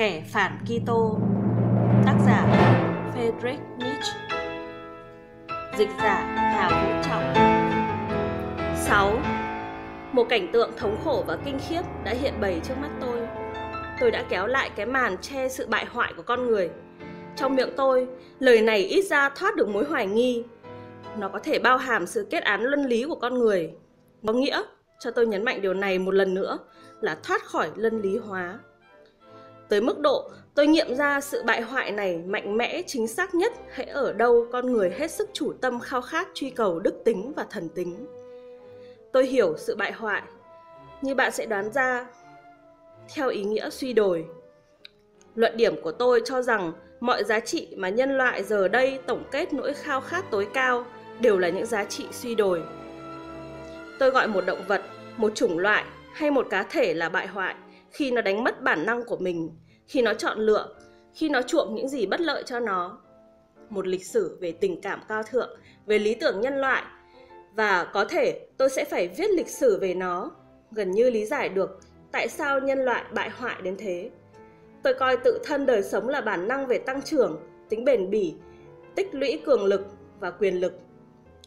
Kẻ phản Kitô Tác giả Friedrich Nietzsche Dịch giả Hà Vũ Trọng 6. Một cảnh tượng thống khổ và kinh khiếp đã hiện bày trước mắt tôi. Tôi đã kéo lại cái màn che sự bại hoại của con người. Trong miệng tôi, lời này ít ra thoát được mối hoài nghi. Nó có thể bao hàm sự kết án luân lý của con người. Có nghĩa, cho tôi nhấn mạnh điều này một lần nữa, là thoát khỏi luân lý hóa. Tới mức độ tôi nghiệm ra sự bại hoại này mạnh mẽ chính xác nhất hãy ở đâu con người hết sức chủ tâm khao khát truy cầu đức tính và thần tính. Tôi hiểu sự bại hoại, như bạn sẽ đoán ra, theo ý nghĩa suy đồi. Luận điểm của tôi cho rằng mọi giá trị mà nhân loại giờ đây tổng kết nỗi khao khát tối cao đều là những giá trị suy đồi. Tôi gọi một động vật, một chủng loại hay một cá thể là bại hoại khi nó đánh mất bản năng của mình, khi nó chọn lựa, khi nó chuộng những gì bất lợi cho nó. Một lịch sử về tình cảm cao thượng, về lý tưởng nhân loại và có thể tôi sẽ phải viết lịch sử về nó, gần như lý giải được tại sao nhân loại bại hoại đến thế. Tôi coi tự thân đời sống là bản năng về tăng trưởng, tính bền bỉ, tích lũy cường lực và quyền lực.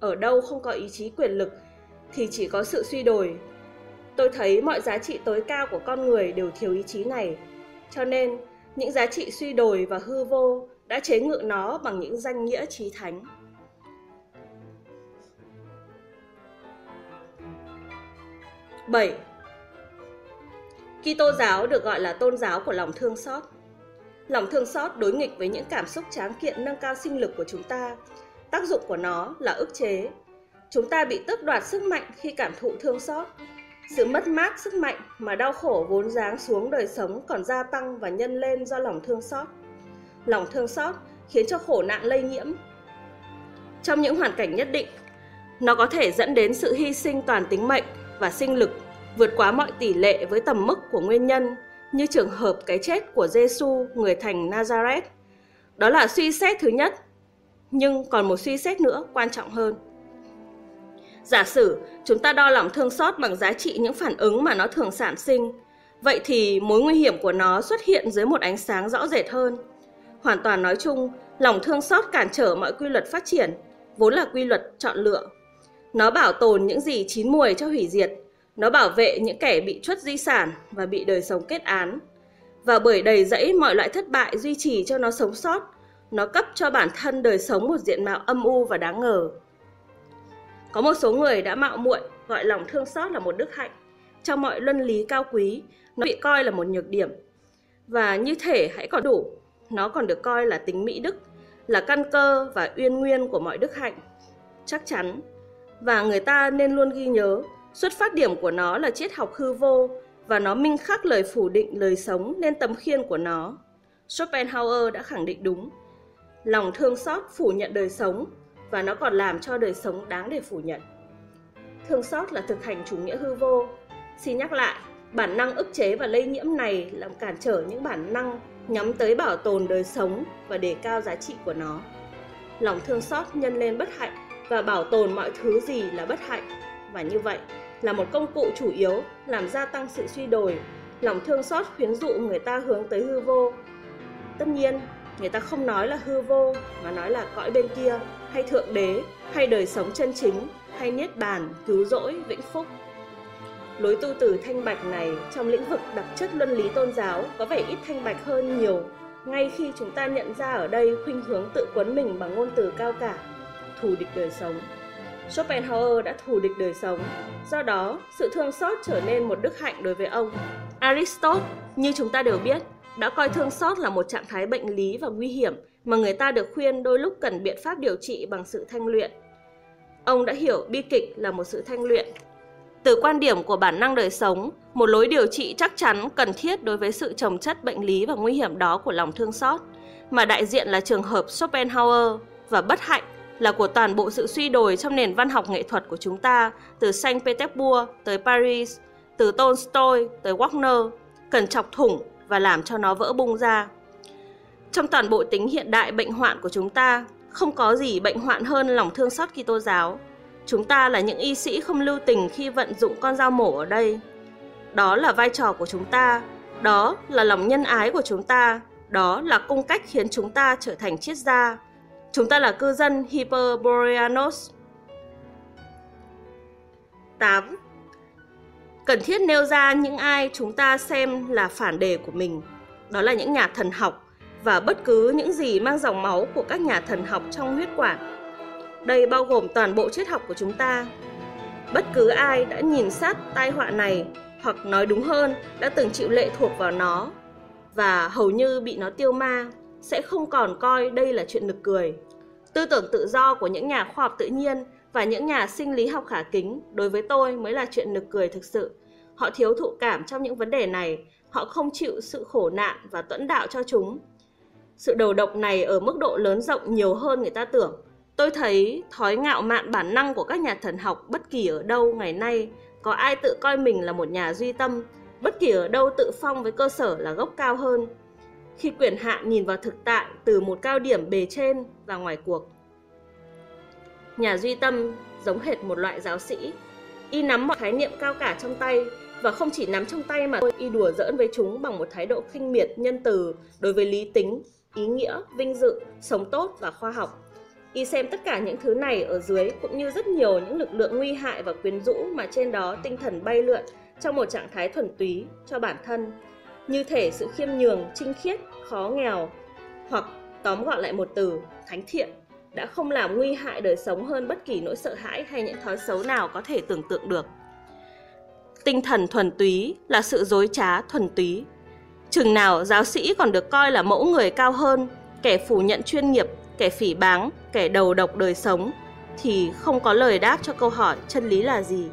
Ở đâu không có ý chí quyền lực thì chỉ có sự suy đồi Tôi thấy mọi giá trị tối cao của con người đều thiếu ý chí này. Cho nên, những giá trị suy đồi và hư vô đã chế ngự nó bằng những danh nghĩa trí thánh. Bảy Kitô giáo được gọi là tôn giáo của lòng thương xót. Lòng thương xót đối nghịch với những cảm xúc tráng kiện nâng cao sinh lực của chúng ta. Tác dụng của nó là ức chế. Chúng ta bị tước đoạt sức mạnh khi cảm thụ thương xót, sự mất mát sức mạnh mà đau khổ vốn dáng xuống đời sống còn gia tăng và nhân lên do lòng thương xót. Lòng thương xót khiến cho khổ nạn lây nhiễm. Trong những hoàn cảnh nhất định, nó có thể dẫn đến sự hy sinh toàn tính mệnh và sinh lực vượt quá mọi tỷ lệ với tầm mức của nguyên nhân như trường hợp cái chết của Giêsu người thành Nazareth. Đó là suy xét thứ nhất, nhưng còn một suy xét nữa quan trọng hơn. Giả sử chúng ta đo lòng thương xót bằng giá trị những phản ứng mà nó thường sản sinh, vậy thì mối nguy hiểm của nó xuất hiện dưới một ánh sáng rõ rệt hơn. Hoàn toàn nói chung, lòng thương xót cản trở mọi quy luật phát triển, vốn là quy luật chọn lựa. Nó bảo tồn những gì chín mùi cho hủy diệt, nó bảo vệ những kẻ bị truất di sản và bị đời sống kết án. Và bởi đầy dẫy mọi loại thất bại duy trì cho nó sống sót, nó cấp cho bản thân đời sống một diện mạo âm u và đáng ngờ. Có một số người đã mạo muội gọi lòng thương xót là một đức hạnh. Trong mọi luân lý cao quý, nó bị coi là một nhược điểm. Và như thể hãy có đủ, nó còn được coi là tính mỹ đức, là căn cơ và uyên nguyên của mọi đức hạnh. Chắc chắn. Và người ta nên luôn ghi nhớ, xuất phát điểm của nó là triết học hư vô và nó minh khắc lời phủ định lời sống nên tấm khiên của nó. Schopenhauer đã khẳng định đúng. Lòng thương xót phủ nhận đời sống và nó còn làm cho đời sống đáng để phủ nhận. Thương xót là thực hành chủ nghĩa hư vô. Xin nhắc lại, bản năng ức chế và lây nhiễm này làm cản trở những bản năng nhắm tới bảo tồn đời sống và đề cao giá trị của nó. Lòng thương xót nhân lên bất hạnh và bảo tồn mọi thứ gì là bất hạnh. Và như vậy, là một công cụ chủ yếu làm gia tăng sự suy đồi. Lòng thương xót khuyến dụ người ta hướng tới hư vô. Tất nhiên, người ta không nói là hư vô mà nói là cõi bên kia hay thượng đế, hay đời sống chân chính, hay niết bàn, cứu rỗi, vĩnh phúc. Lối tu từ thanh bạch này trong lĩnh vực đặc chất luân lý tôn giáo có vẻ ít thanh bạch hơn nhiều, ngay khi chúng ta nhận ra ở đây khuynh hướng tự quấn mình bằng ngôn từ cao cả, thù địch đời sống. Schopenhauer đã thù địch đời sống, do đó sự thương xót trở nên một đức hạnh đối với ông. Aristotle, như chúng ta đều biết, đã coi thương xót là một trạng thái bệnh lý và nguy hiểm mà người ta được khuyên đôi lúc cần biện pháp điều trị bằng sự thanh luyện. Ông đã hiểu bi kịch là một sự thanh luyện. Từ quan điểm của bản năng đời sống, một lối điều trị chắc chắn cần thiết đối với sự trồng chất bệnh lý và nguy hiểm đó của lòng thương xót, mà đại diện là trường hợp Schopenhauer và bất hạnh là của toàn bộ sự suy đồi trong nền văn học nghệ thuật của chúng ta từ Saint Petersburg tới Paris, từ Tolstoy tới Wagner, cần chọc thủng và làm cho nó vỡ bung ra. Trong toàn bộ tính hiện đại bệnh hoạn của chúng ta, không có gì bệnh hoạn hơn lòng thương xót Kitô giáo. Chúng ta là những y sĩ không lưu tình khi vận dụng con dao mổ ở đây. Đó là vai trò của chúng ta đó là lòng nhân ái của chúng ta, đó là cung cách khiến chúng ta trở thành triết gia. Chúng ta là cư dân Hyperboreanos. 8. Cần thiết nêu ra những ai chúng ta xem là phản đề của mình. Đó là những nhà thần học và bất cứ những gì mang dòng máu của các nhà thần học trong huyết quản. Đây bao gồm toàn bộ triết học của chúng ta. Bất cứ ai đã nhìn sát tai họa này hoặc nói đúng hơn đã từng chịu lệ thuộc vào nó và hầu như bị nó tiêu ma sẽ không còn coi đây là chuyện nực cười. Tư tưởng tự do của những nhà khoa học tự nhiên và những nhà sinh lý học khả kính đối với tôi mới là chuyện nực cười thực sự. Họ thiếu thụ cảm trong những vấn đề này, họ không chịu sự khổ nạn và tuẫn đạo cho chúng. Sự đầu độc này ở mức độ lớn rộng nhiều hơn người ta tưởng. Tôi thấy thói ngạo mạn bản năng của các nhà thần học bất kỳ ở đâu ngày nay có ai tự coi mình là một nhà duy tâm, bất kỳ ở đâu tự phong với cơ sở là gốc cao hơn. Khi quyền hạn nhìn vào thực tại từ một cao điểm bề trên và ngoài cuộc. Nhà duy tâm giống hệt một loại giáo sĩ. Y nắm mọi khái niệm cao cả trong tay và không chỉ nắm trong tay mà y đùa giỡn với chúng bằng một thái độ khinh miệt, nhân từ đối với lý tính, ý nghĩa, vinh dự, sống tốt và khoa học. Y xem tất cả những thứ này ở dưới cũng như rất nhiều những lực lượng nguy hại và quyến rũ mà trên đó tinh thần bay lượn trong một trạng thái thuần túy cho bản thân, như thể sự khiêm nhường, trinh khiết, khó nghèo, hoặc tóm gọn lại một từ, thánh thiện, đã không làm nguy hại đời sống hơn bất kỳ nỗi sợ hãi hay những thói xấu nào có thể tưởng tượng được. Tinh thần thuần túy là sự dối trá thuần túy. Chừng nào giáo sĩ còn được coi là mẫu người cao hơn, kẻ phủ nhận chuyên nghiệp kẻ phỉ báng, kẻ đầu độc đời sống thì không có lời đáp cho câu hỏi chân lý là gì.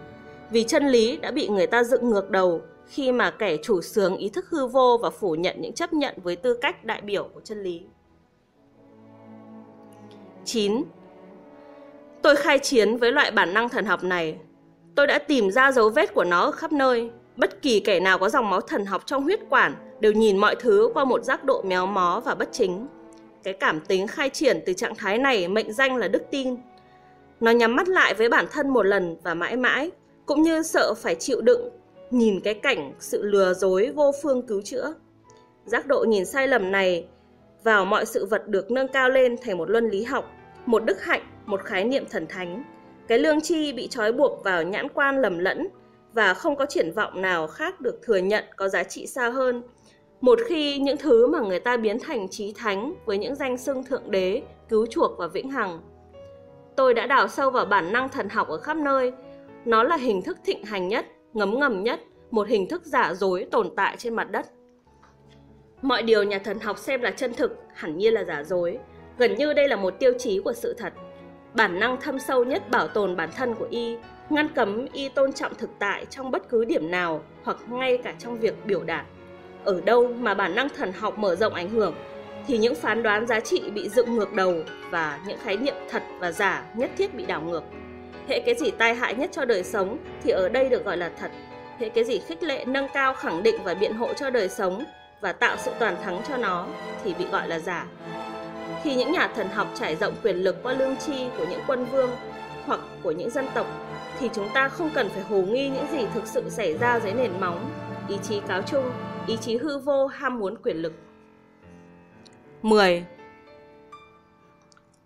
Vì chân lý đã bị người ta dựng ngược đầu khi mà kẻ chủ sướng ý thức hư vô và phủ nhận những chấp nhận với tư cách đại biểu của chân lý. 9. Tôi khai chiến với loại bản năng thần học này. Tôi đã tìm ra dấu vết của nó ở khắp nơi. Bất kỳ kẻ nào có dòng máu thần học trong huyết quản đều nhìn mọi thứ qua một giác độ méo mó và bất chính. Cái cảm tính khai triển từ trạng thái này mệnh danh là đức tin. Nó nhắm mắt lại với bản thân một lần và mãi mãi, cũng như sợ phải chịu đựng, nhìn cái cảnh sự lừa dối vô phương cứu chữa. Giác độ nhìn sai lầm này vào mọi sự vật được nâng cao lên thành một luân lý học, một đức hạnh, một khái niệm thần thánh. Cái lương chi bị trói buộc vào nhãn quan lầm lẫn và không có triển vọng nào khác được thừa nhận có giá trị xa hơn một khi những thứ mà người ta biến thành trí thánh với những danh xưng thượng đế, cứu chuộc và vĩnh hằng. Tôi đã đào sâu vào bản năng thần học ở khắp nơi. Nó là hình thức thịnh hành nhất, ngấm ngầm nhất, một hình thức giả dối tồn tại trên mặt đất. Mọi điều nhà thần học xem là chân thực, hẳn nhiên là giả dối. Gần như đây là một tiêu chí của sự thật. Bản năng thâm sâu nhất bảo tồn bản thân của y, ngăn cấm y tôn trọng thực tại trong bất cứ điểm nào hoặc ngay cả trong việc biểu đạt ở đâu mà bản năng thần học mở rộng ảnh hưởng thì những phán đoán giá trị bị dựng ngược đầu và những khái niệm thật và giả nhất thiết bị đảo ngược. Hệ cái gì tai hại nhất cho đời sống thì ở đây được gọi là thật. Hệ cái gì khích lệ, nâng cao, khẳng định và biện hộ cho đời sống và tạo sự toàn thắng cho nó thì bị gọi là giả. Khi những nhà thần học trải rộng quyền lực qua lương tri của những quân vương hoặc của những dân tộc thì chúng ta không cần phải hồ nghi những gì thực sự xảy ra dưới nền móng, ý chí cáo chung ý chí hư vô ham muốn quyền lực. 10.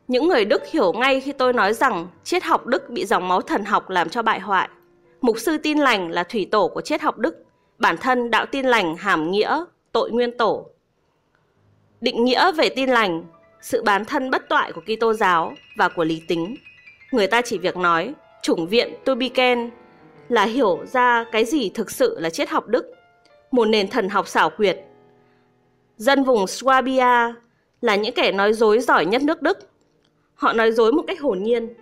Những người Đức hiểu ngay khi tôi nói rằng triết học Đức bị dòng máu thần học làm cho bại hoại. Mục sư tin lành là thủy tổ của triết học Đức, bản thân đạo tin lành hàm nghĩa tội nguyên tổ. Định nghĩa về tin lành, sự bán thân bất toại của Kitô giáo và của lý tính. Người ta chỉ việc nói chủng viện Tubiken là hiểu ra cái gì thực sự là triết học Đức một nền thần học xảo quyệt. Dân vùng Swabia là những kẻ nói dối giỏi nhất nước Đức. Họ nói dối một cách hồn nhiên.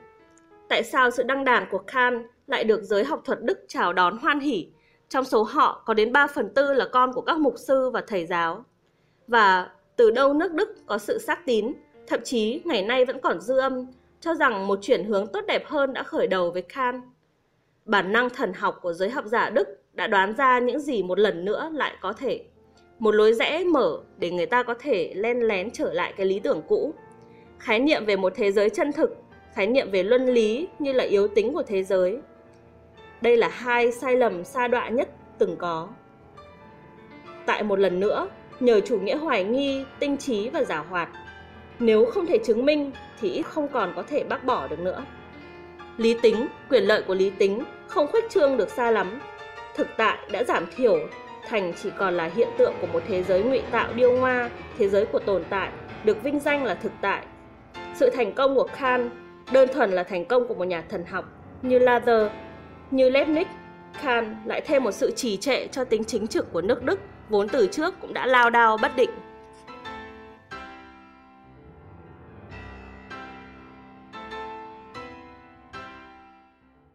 Tại sao sự đăng đàn của Kant lại được giới học thuật Đức chào đón hoan hỉ, trong số họ có đến 3 phần tư là con của các mục sư và thầy giáo? Và từ đâu nước Đức có sự xác tín, thậm chí ngày nay vẫn còn dư âm, cho rằng một chuyển hướng tốt đẹp hơn đã khởi đầu với Kant. Bản năng thần học của giới học giả Đức đã đoán ra những gì một lần nữa lại có thể. Một lối rẽ mở để người ta có thể len lén trở lại cái lý tưởng cũ. Khái niệm về một thế giới chân thực, khái niệm về luân lý như là yếu tính của thế giới. Đây là hai sai lầm xa đọa nhất từng có. Tại một lần nữa, nhờ chủ nghĩa hoài nghi, tinh trí và giả hoạt. Nếu không thể chứng minh thì ít không còn có thể bác bỏ được nữa. Lý tính, quyền lợi của lý tính không khuếch trương được xa lắm. Thực tại đã giảm thiểu thành chỉ còn là hiện tượng của một thế giới ngụy tạo điêu ngoa, thế giới của tồn tại, được vinh danh là thực tại. Sự thành công của Kant đơn thuần là thành công của một nhà thần học như Luther, như Leibniz, Kant lại thêm một sự trì trệ cho tính chính trực của nước Đức vốn từ trước cũng đã lao đao bất định.